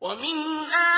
ومن آياته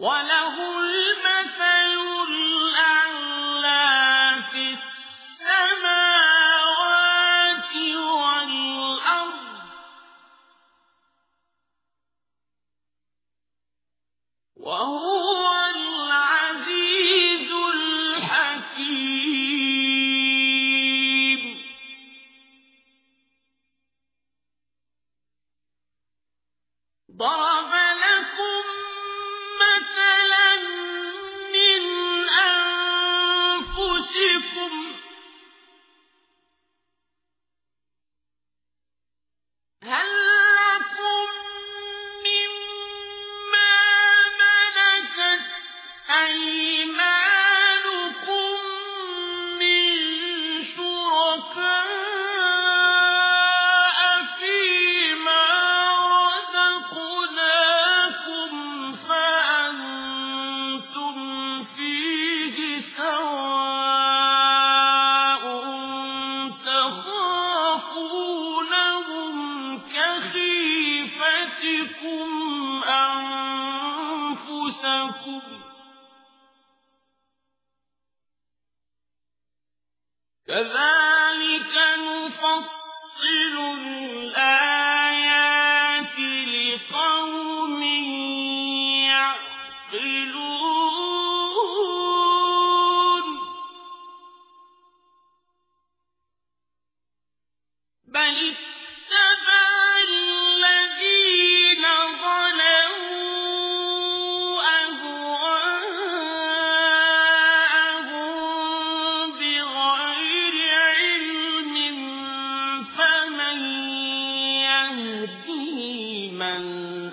وله المثل الأعلى في السماوات والأرض. وهو العزيز الحكيم. ضرب يُعِدُّكُمْ أنفسكم كذلك نفصل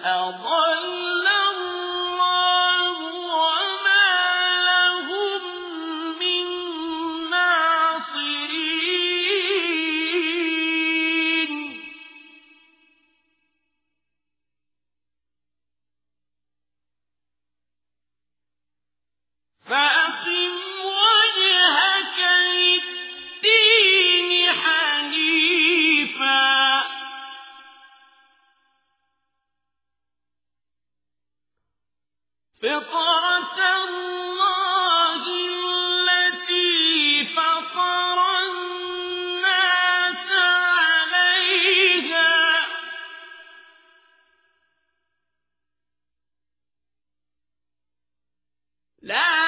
أضل فطرة الله التي فطر الناس عليها. لا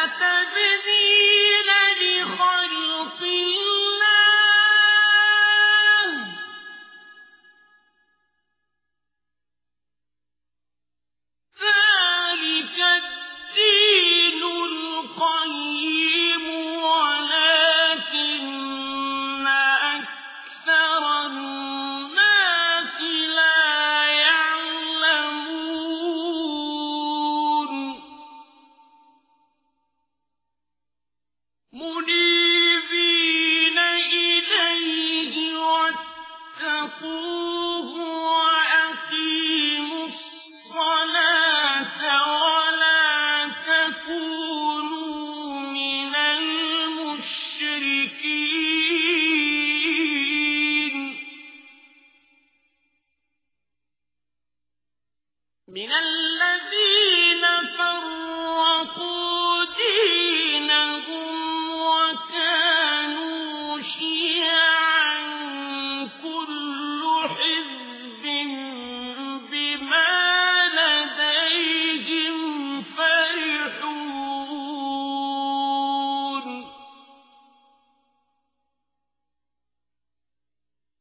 إليه واتقوه وأقيموا الصلاة ولا تكونوا من المشركين. من المشركين